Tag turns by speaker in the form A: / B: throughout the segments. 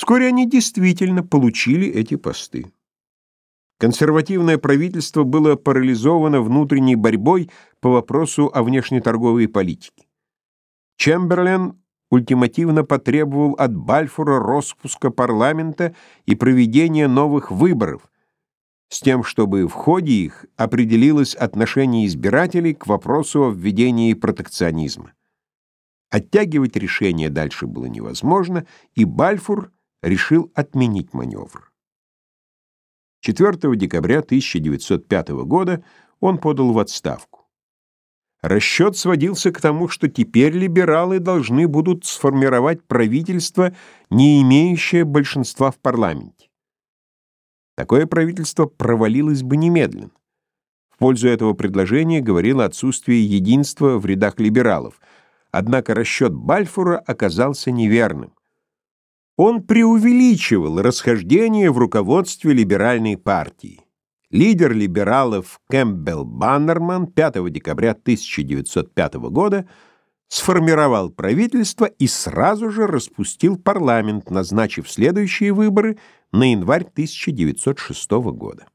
A: Вскоре они действительно получили эти посты. Консервативное правительство было парализовано внутренней борьбой по вопросу о внешнеторговой политике. Чемберлен ультимативно потребовал от Бальфура распуска парламента и проведения новых выборов, с тем, чтобы в ходе их определилось отношение избирателей к вопросу о введении протекционизма. Оттягивать решение дальше было невозможно, и Бальфур решил отменить маневр. 4 декабря 1905 года он подал в отставку. Расчет сводился к тому, что теперь либералы должны будут сформировать правительство, не имеющее большинства в парламенте. Такое правительство провалилось бы немедленно. В пользу этого предложения говорило отсутствие единства в рядах либералов, однако расчет Бальфура оказался неверным. Он преувеличивал расхождение в руководстве либеральной партии. Лидер либералов Кэмпбелл Баннерман 5 декабря 1905 года сформировал правительство и сразу же распустил парламент, назначив следующие выборы на январь 1906 года.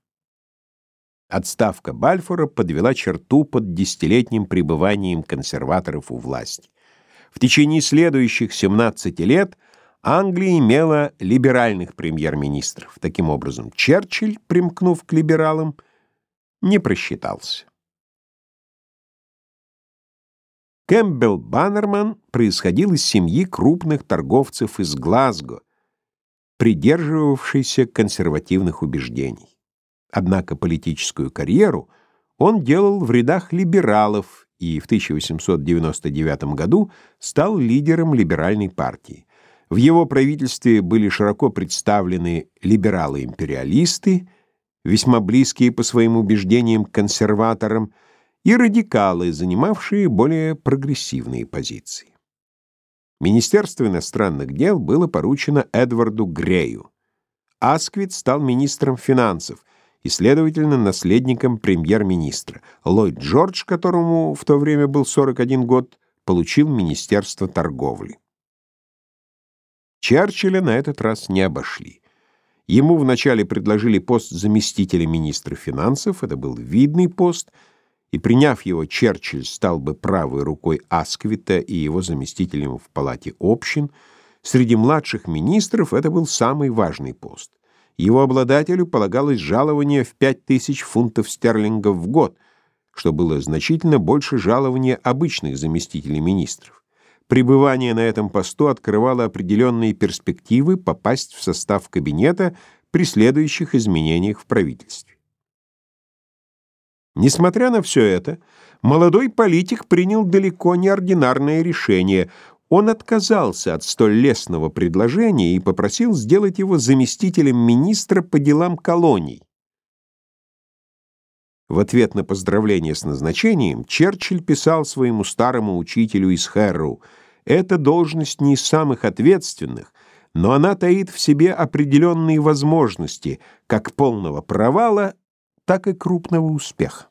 A: Отставка Бальфора подвела черту под десятилетним пребыванием консерваторов у власти. В течение следующих 17 лет Англия имела либеральных премьер-министров. Таким образом, Черчилль, примкнув к либералам, не просчитался. Кэмпбелл Баннерман происходил из семьи крупных торговцев из Глазго, придерживавшейся консервативных убеждений. Однако политическую карьеру он делал в рядах либералов и в 1899 году стал лидером либеральной партии. В его правительстве были широко представлены либералы-империалисты, весьма близкие по своим убеждениям к консерваторам, и радикалы, занимавшие более прогрессивные позиции. Министерство иностранных дел было поручено Эдварду Грею. Асквит стал министром финансов и, следовательно, наследником премьер-министра. Ллойд Джордж, которому в то время был 41 год, получил Министерство торговли. Черчилля на этот раз не обошли. Ему вначале предложили пост заместителя министра финансов, это был видный пост, и, приняв его, Черчилль стал бы правой рукой Асквита и его заместителем в палате общин. Среди младших министров это был самый важный пост. Его обладателю полагалось жалование в 5000 фунтов стерлингов в год, что было значительно больше жалования обычных заместителей министров. Пребывание на этом посту открывало определенные перспективы попасть в состав кабинета при следующих изменениях в правительстве. Несмотря на все это, молодой политик принял далеко не ординарное решение. Он отказался от столь лестного предложения и попросил сделать его заместителем министра по делам колоний. В ответ на поздравление с назначением Черчилль писал своему старому учителю из Хэрроу «Эта должность не из самых ответственных, но она таит в себе определенные возможности как полного провала, так и крупного успеха».